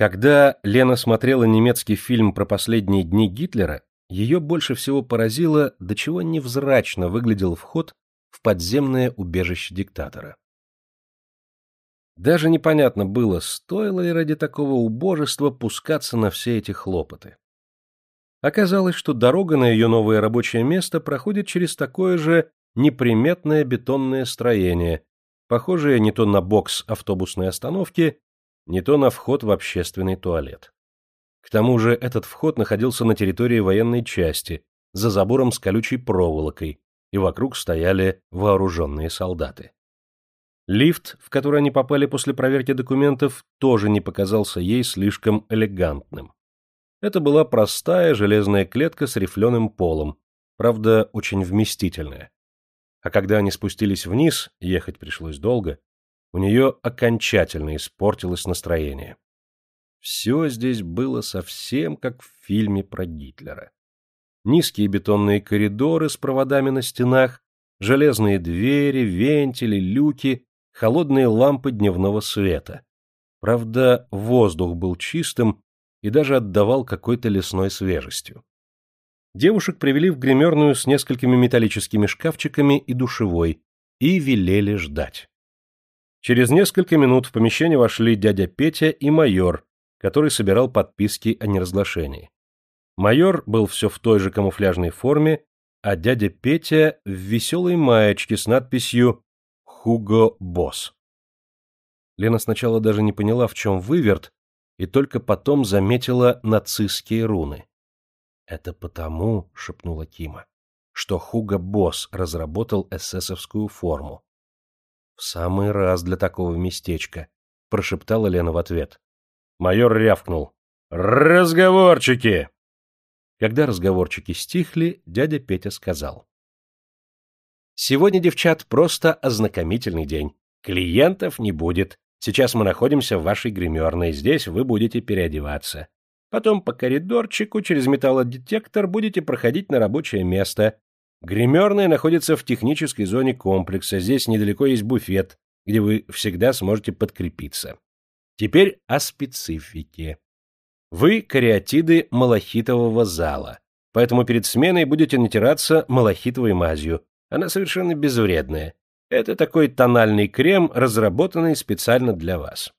Когда Лена смотрела немецкий фильм про последние дни Гитлера, ее больше всего поразило, до чего невзрачно выглядел вход в подземное убежище диктатора. Даже непонятно было, стоило ли ради такого убожества пускаться на все эти хлопоты. Оказалось, что дорога на ее новое рабочее место проходит через такое же неприметное бетонное строение, похожее не то на бокс автобусной остановки, не то на вход в общественный туалет. К тому же этот вход находился на территории военной части, за забором с колючей проволокой, и вокруг стояли вооруженные солдаты. Лифт, в который они попали после проверки документов, тоже не показался ей слишком элегантным. Это была простая железная клетка с рифленым полом, правда, очень вместительная. А когда они спустились вниз, ехать пришлось долго, у нее окончательно испортилось настроение. Все здесь было совсем как в фильме про Гитлера. Низкие бетонные коридоры с проводами на стенах, железные двери, вентили, люки, холодные лампы дневного света. Правда, воздух был чистым и даже отдавал какой-то лесной свежестью. Девушек привели в гримерную с несколькими металлическими шкафчиками и душевой и велели ждать. Через несколько минут в помещение вошли дядя Петя и майор, который собирал подписки о неразглашении. Майор был все в той же камуфляжной форме, а дядя Петя в веселой маечке с надписью «Хуго Босс». Лена сначала даже не поняла, в чем выверт, и только потом заметила нацистские руны. «Это потому, — шепнула Кима, — что Хуго Босс разработал эсэсовскую форму». «В самый раз для такого местечка», — прошептала Лена в ответ. Майор рявкнул. «Разговорчики!» Когда разговорчики стихли, дядя Петя сказал. «Сегодня, девчат, просто ознакомительный день. Клиентов не будет. Сейчас мы находимся в вашей гримерной. Здесь вы будете переодеваться. Потом по коридорчику через металлодетектор будете проходить на рабочее место. Гримерная находится в технической зоне комплекса. Здесь недалеко есть буфет, где вы всегда сможете подкрепиться. Теперь о специфике. Вы кариатиды малахитового зала, поэтому перед сменой будете натираться малахитовой мазью. Она совершенно безвредная. Это такой тональный крем, разработанный специально для вас.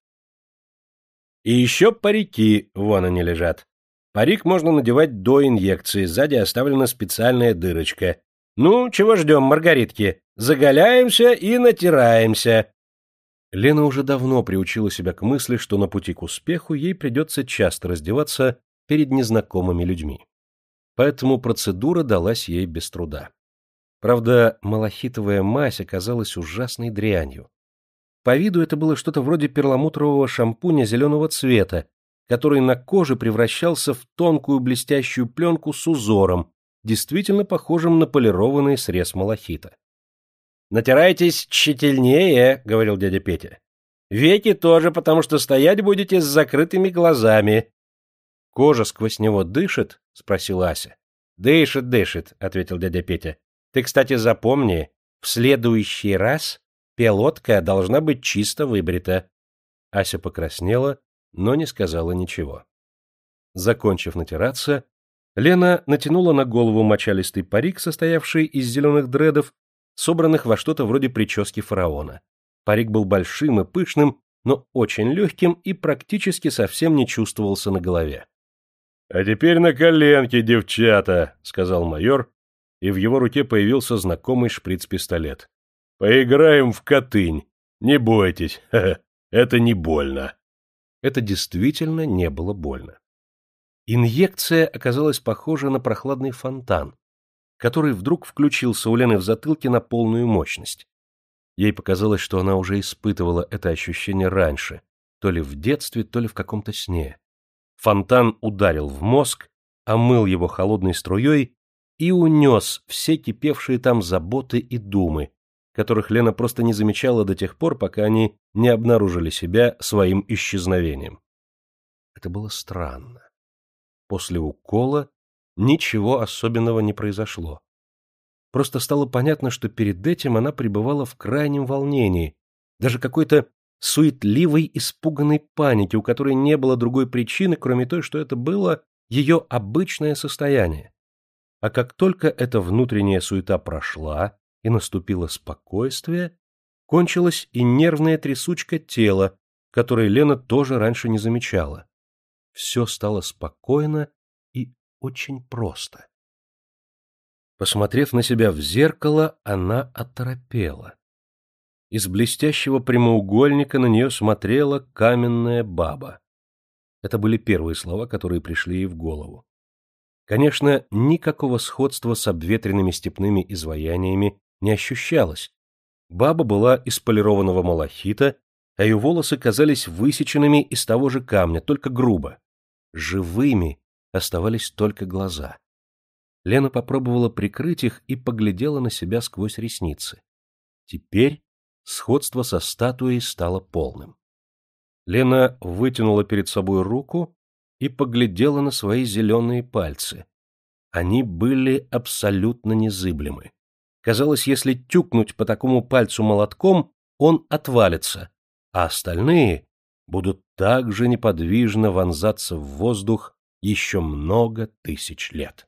И еще парики, вон они лежат. Парик можно надевать до инъекции, сзади оставлена специальная дырочка. Ну, чего ждем, маргаритки? Заголяемся и натираемся. Лена уже давно приучила себя к мысли, что на пути к успеху ей придется часто раздеваться перед незнакомыми людьми. Поэтому процедура далась ей без труда. Правда, малахитовая мазь оказалась ужасной дрянью. По виду это было что-то вроде перламутрового шампуня зеленого цвета, который на коже превращался в тонкую блестящую пленку с узором, действительно похожим на полированный срез малахита. «Натирайтесь тщательнее», — говорил дядя Петя. «Веки тоже, потому что стоять будете с закрытыми глазами». «Кожа сквозь него дышит?» — спросила Ася. «Дышит, дышит», — ответил дядя Петя. «Ты, кстати, запомни, в следующий раз пилотка должна быть чисто выбрита». Ася покраснела, но не сказала ничего. Закончив натираться, Лена натянула на голову мочалистый парик, состоявший из зеленых дредов, собранных во что-то вроде прически фараона. Парик был большим и пышным, но очень легким и практически совсем не чувствовался на голове. — А теперь на коленке, девчата, — сказал майор, и в его руке появился знакомый шприц-пистолет. — Поиграем в котынь. Не бойтесь, это не больно. Это действительно не было больно. Инъекция оказалась похожа на прохладный фонтан, который вдруг включился у Лены в затылке на полную мощность. Ей показалось, что она уже испытывала это ощущение раньше, то ли в детстве, то ли в каком-то сне. Фонтан ударил в мозг, омыл его холодной струей и унес все кипевшие там заботы и думы, которых Лена просто не замечала до тех пор, пока они не обнаружили себя своим исчезновением. Это было странно. После укола ничего особенного не произошло. Просто стало понятно, что перед этим она пребывала в крайнем волнении, даже какой-то суетливой, испуганной паники, у которой не было другой причины, кроме той, что это было ее обычное состояние. А как только эта внутренняя суета прошла и наступило спокойствие, кончилась и нервная трясучка тела, которой Лена тоже раньше не замечала. Все стало спокойно и очень просто. Посмотрев на себя в зеркало, она оторопела. Из блестящего прямоугольника на нее смотрела каменная баба. Это были первые слова, которые пришли ей в голову. Конечно, никакого сходства с обветренными степными изваяниями не ощущалось. Баба была из полированного малахита, а ее волосы казались высеченными из того же камня, только грубо. Живыми оставались только глаза. Лена попробовала прикрыть их и поглядела на себя сквозь ресницы. Теперь сходство со статуей стало полным. Лена вытянула перед собой руку и поглядела на свои зеленые пальцы. Они были абсолютно незыблемы. Казалось, если тюкнуть по такому пальцу молотком, он отвалится, а остальные будут так же неподвижно вонзаться в воздух еще много тысяч лет.